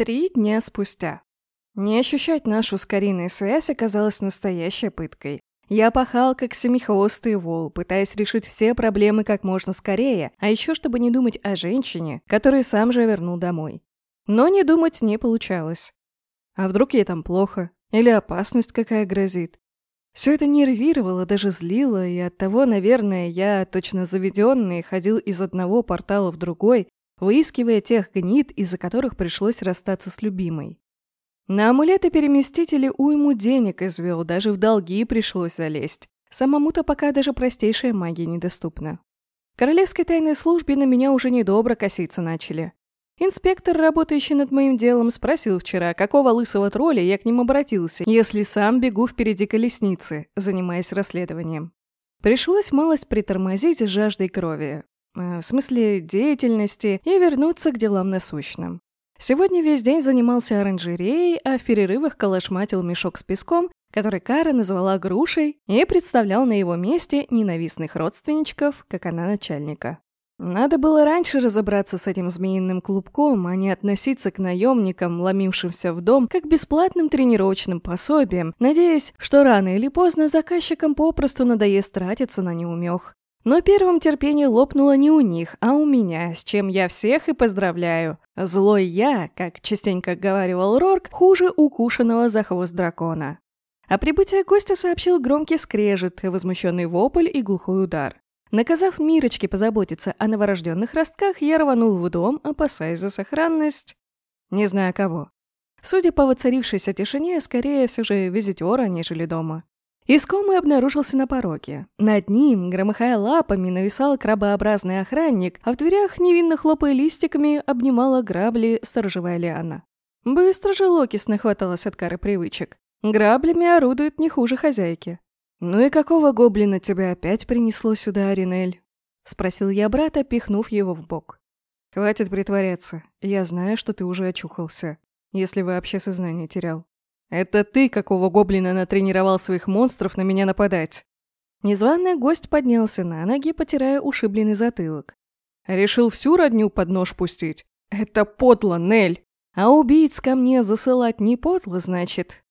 Три дня спустя. Не ощущать нашу с Кариной связь оказалась настоящей пыткой. Я пахал, как семихвостый вол, пытаясь решить все проблемы как можно скорее, а еще чтобы не думать о женщине, которую сам же вернул домой. Но не думать не получалось. А вдруг ей там плохо? Или опасность какая грозит? Все это нервировало, даже злило, и оттого, наверное, я, точно заведенный, ходил из одного портала в другой, выискивая тех гнид, из-за которых пришлось расстаться с любимой. На амулеты-переместители уйму денег извел, даже в долги пришлось залезть. Самому-то пока даже простейшая магия недоступна. Королевской тайной службе на меня уже недобро коситься начали. Инспектор, работающий над моим делом, спросил вчера, какого лысого тролля я к ним обратился, если сам бегу впереди колесницы, занимаясь расследованием. Пришлось малость притормозить жаждой крови. Э, в смысле деятельности, и вернуться к делам насущным. Сегодня весь день занимался оранжереей, а в перерывах калашматил мешок с песком, который Кара назвала грушей, и представлял на его месте ненавистных родственничков, как она начальника. Надо было раньше разобраться с этим змеиным клубком, а не относиться к наемникам, ломившимся в дом, как бесплатным тренировочным пособием, надеясь, что рано или поздно заказчикам попросту надоест тратиться на неумех. Но первым терпение лопнуло не у них, а у меня, с чем я всех и поздравляю. Злой я, как частенько говаривал Рорк, хуже укушенного за хвост дракона. О прибытии гостя сообщил громкий скрежет, возмущенный вопль и глухой удар. Наказав Мирочке позаботиться о новорожденных ростках, я рванул в дом, опасаясь за сохранность... Не знаю кого. Судя по воцарившейся тишине, скорее все же визитера, нежели дома. Искомый обнаружился на пороге. Над ним, громыхая лапами, нависал крабообразный охранник, а в дверях, невинно хлопая листиками, обнимала грабли сторожевая лиана. Быстро же Локис нахваталась от кары привычек. Граблями орудуют не хуже хозяйки. «Ну и какого гоблина тебя опять принесло сюда, Аринель?» — спросил я брата, пихнув его в бок. «Хватит притворяться. Я знаю, что ты уже очухался, если вообще сознание терял. «Это ты какого гоблина натренировал своих монстров на меня нападать?» Незваный гость поднялся на ноги, потирая ушибленный затылок. «Решил всю родню под нож пустить? Это подло, Нель! А убийц ко мне засылать не подло, значит?»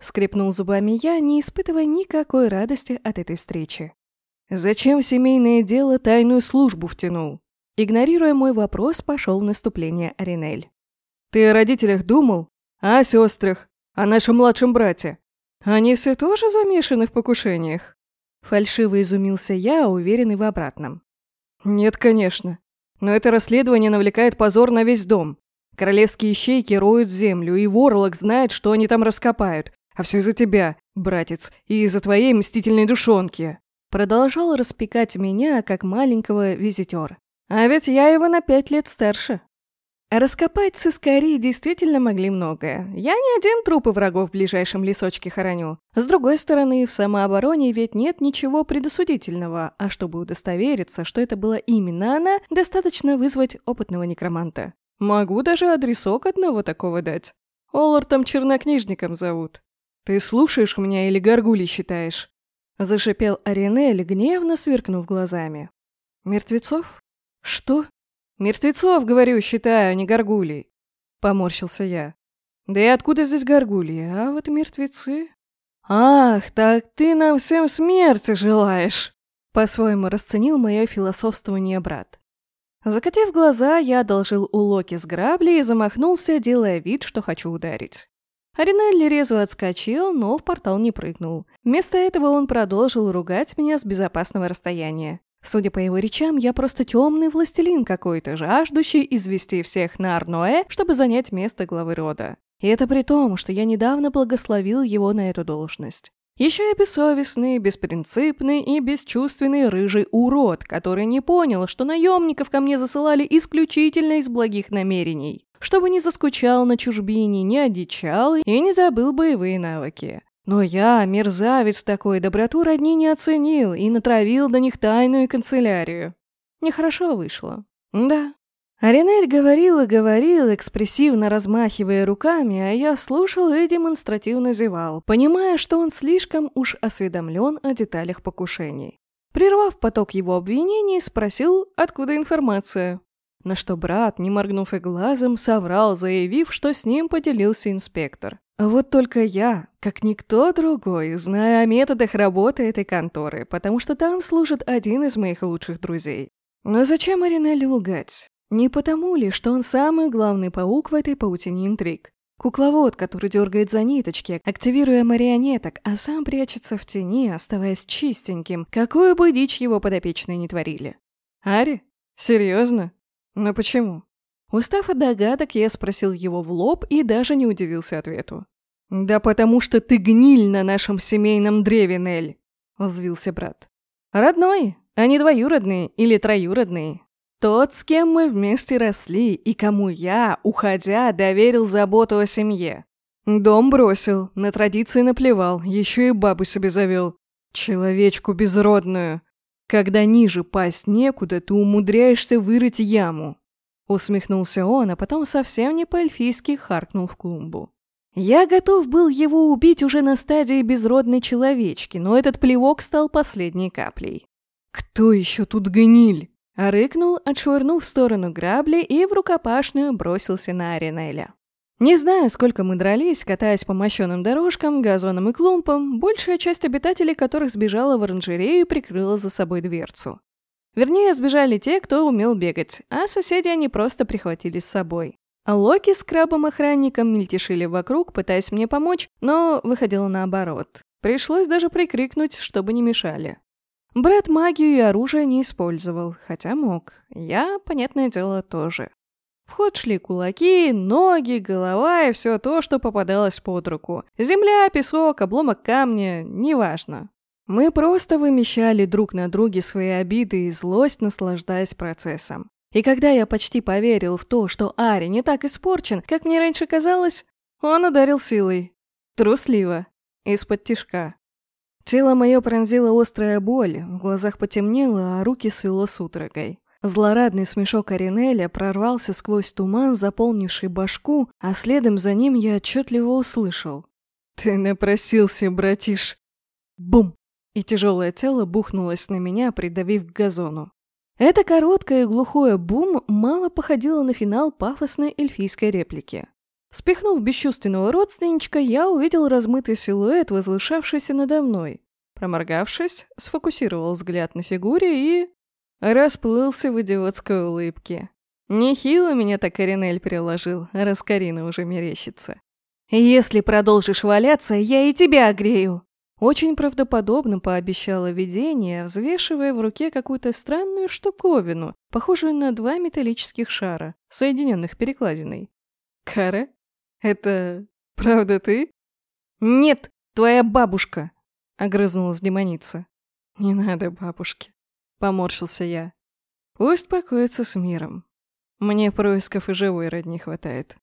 Скрипнул зубами я, не испытывая никакой радости от этой встречи. «Зачем семейное дело тайную службу втянул?» Игнорируя мой вопрос, пошел в наступление Аринель. «Ты о родителях думал? А о сестрах? О нашем младшем брате. Они все тоже замешаны в покушениях?» Фальшиво изумился я, уверенный в обратном. «Нет, конечно. Но это расследование навлекает позор на весь дом. Королевские ищейки роют землю, и Ворлок знает, что они там раскопают. А все из-за тебя, братец, и из-за твоей мстительной душонки». Продолжал распекать меня, как маленького визитера. А ведь я его на пять лет старше. Раскопать сыскари действительно могли многое. Я не один трупы врагов в ближайшем лесочке хороню. С другой стороны, в самообороне ведь нет ничего предосудительного, а чтобы удостовериться, что это была именно она, достаточно вызвать опытного некроманта. Могу даже адресок одного такого дать. Оллартом чернокнижником зовут. Ты слушаешь меня или горгули считаешь? Зашипел Аринель, гневно сверкнув глазами. Мертвецов? Что? «Мертвецов, говорю, считаю, а не горгулей», — поморщился я. «Да и откуда здесь горгульи, а вот мертвецы?» «Ах, так ты нам всем смерти желаешь!» По-своему расценил мое философствование брат. Закатив глаза, я одолжил у Локи с грабли и замахнулся, делая вид, что хочу ударить. Аринелли резво отскочил, но в портал не прыгнул. Вместо этого он продолжил ругать меня с безопасного расстояния. Судя по его речам, я просто темный властелин какой-то, жаждущий извести всех на Арноэ, чтобы занять место главы рода. И это при том, что я недавно благословил его на эту должность. Еще и бессовестный, беспринципный и бесчувственный рыжий урод, который не понял, что наемников ко мне засылали исключительно из благих намерений. Чтобы не заскучал на чужбине, не одичал и не забыл боевые навыки. Но я, мерзавец такой, доброту родни не оценил и натравил до них тайную канцелярию. Нехорошо вышло. Да. Аринель говорил и говорил, экспрессивно размахивая руками, а я слушал и демонстративно зевал, понимая, что он слишком уж осведомлен о деталях покушений. Прервав поток его обвинений, спросил, откуда информация. На что брат, не моргнув и глазом, соврал, заявив, что с ним поделился инспектор. Вот только я, как никто другой, знаю о методах работы этой конторы, потому что там служит один из моих лучших друзей. Но зачем Аринелли лгать? Не потому ли, что он самый главный паук в этой паутине интриг? Кукловод, который дергает за ниточки, активируя марионеток, а сам прячется в тени, оставаясь чистеньким, какую бы дичь его подопечные не творили. «Ари? Серьезно? Но почему?» Устав от догадок, я спросил его в лоб и даже не удивился ответу. «Да потому что ты гниль на нашем семейном древе, Нель!» — взвился брат. «Родной, а не двоюродный или троюродный. Тот, с кем мы вместе росли и кому я, уходя, доверил заботу о семье. Дом бросил, на традиции наплевал, еще и бабу себе завел. Человечку безродную. Когда ниже пасть некуда, ты умудряешься вырыть яму. Усмехнулся он, а потом совсем не по-эльфийски харкнул в клумбу. Я готов был его убить уже на стадии безродной человечки, но этот плевок стал последней каплей. «Кто еще тут гниль?» Рыкнул, отшвырнув в сторону грабли и в рукопашную бросился на Аринеля. Не знаю, сколько мы дрались, катаясь по мощенным дорожкам, газонам и клумпам, большая часть обитателей которых сбежала в оранжерею и прикрыла за собой дверцу. Вернее, сбежали те, кто умел бегать, а соседи они просто прихватили с собой. А Локи с крабом-охранником мельтешили вокруг, пытаясь мне помочь, но выходило наоборот. Пришлось даже прикрикнуть, чтобы не мешали. Брат магию и оружие не использовал, хотя мог. Я, понятное дело, тоже. В ход шли кулаки, ноги, голова и все то, что попадалось под руку. Земля, песок, обломок камня, неважно. Мы просто вымещали друг на друге свои обиды и злость, наслаждаясь процессом. И когда я почти поверил в то, что Ари не так испорчен, как мне раньше казалось, он ударил силой. Трусливо. Из-под тишка. Тело мое пронзило острая боль, в глазах потемнело, а руки свело судорогой. Злорадный смешок Аринеля прорвался сквозь туман, заполнивший башку, а следом за ним я отчетливо услышал. «Ты напросился, братиш!» Бум! И тяжелое тело бухнулось на меня, придавив к газону. Это короткое и глухое бум мало походило на финал пафосной эльфийской реплики. Спихнув бесчувственного родственничка, я увидел размытый силуэт, возвышавшийся надо мной. Проморгавшись, сфокусировал взгляд на фигуре и... расплылся в идиотской улыбке. Нехило меня так Коринель переложил, раз Карина уже мерещится. «Если продолжишь валяться, я и тебя огрею!» Очень правдоподобно пообещало видение, взвешивая в руке какую-то странную штуковину, похожую на два металлических шара, соединенных перекладиной. «Кара?» «Это правда ты?» «Нет, твоя бабушка!» — огрызнулась демоница. «Не надо бабушки», — поморщился я. «Пусть покоится с миром. Мне происков и живой родни хватает».